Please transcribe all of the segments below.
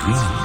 dream.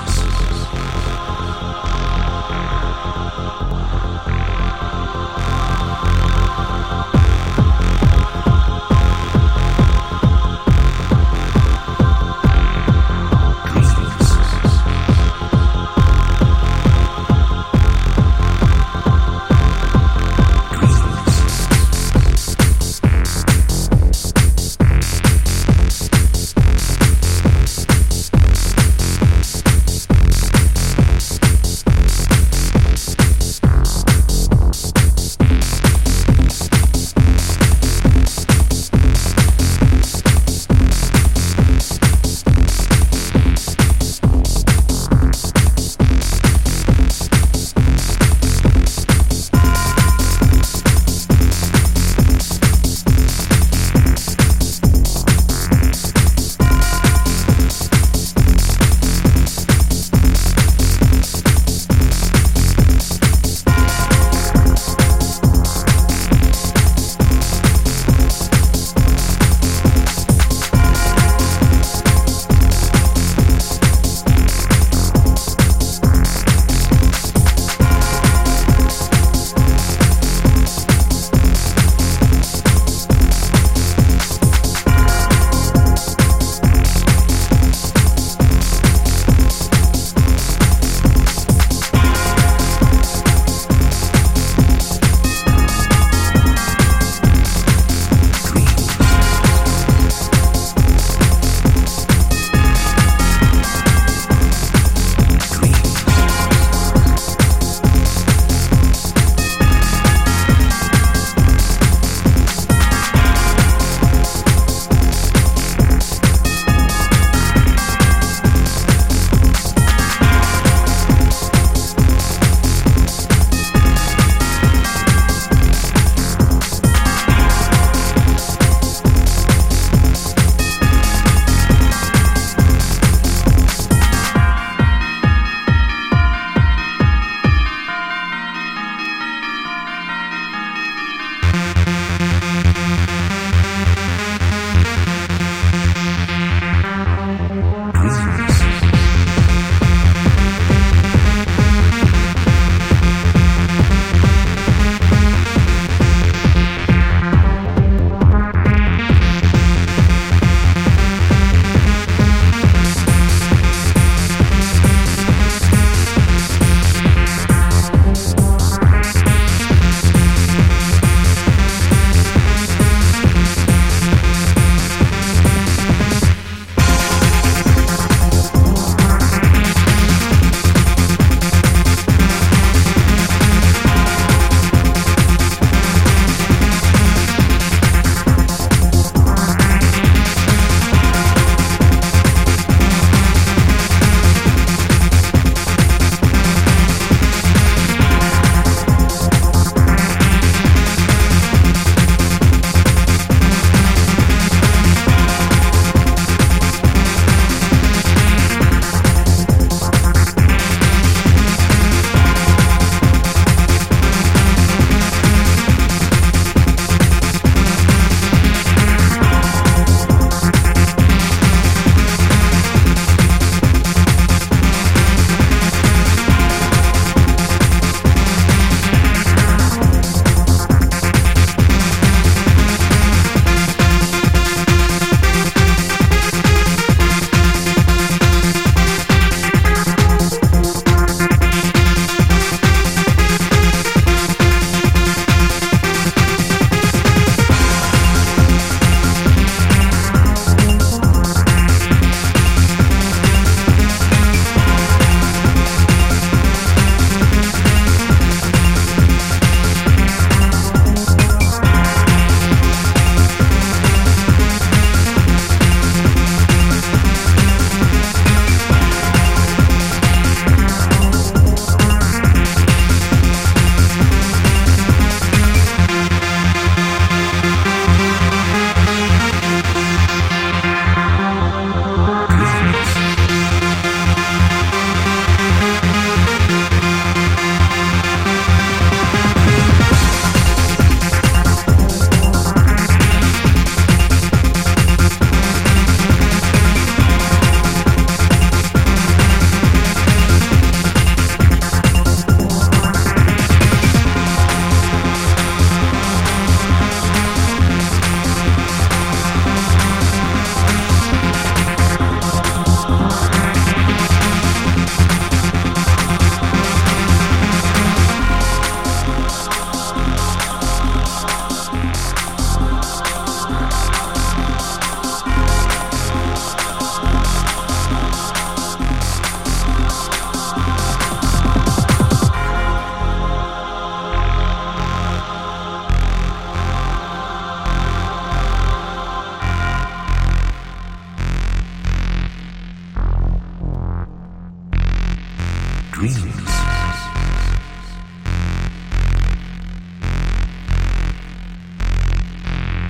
Dreams.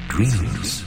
Dreams.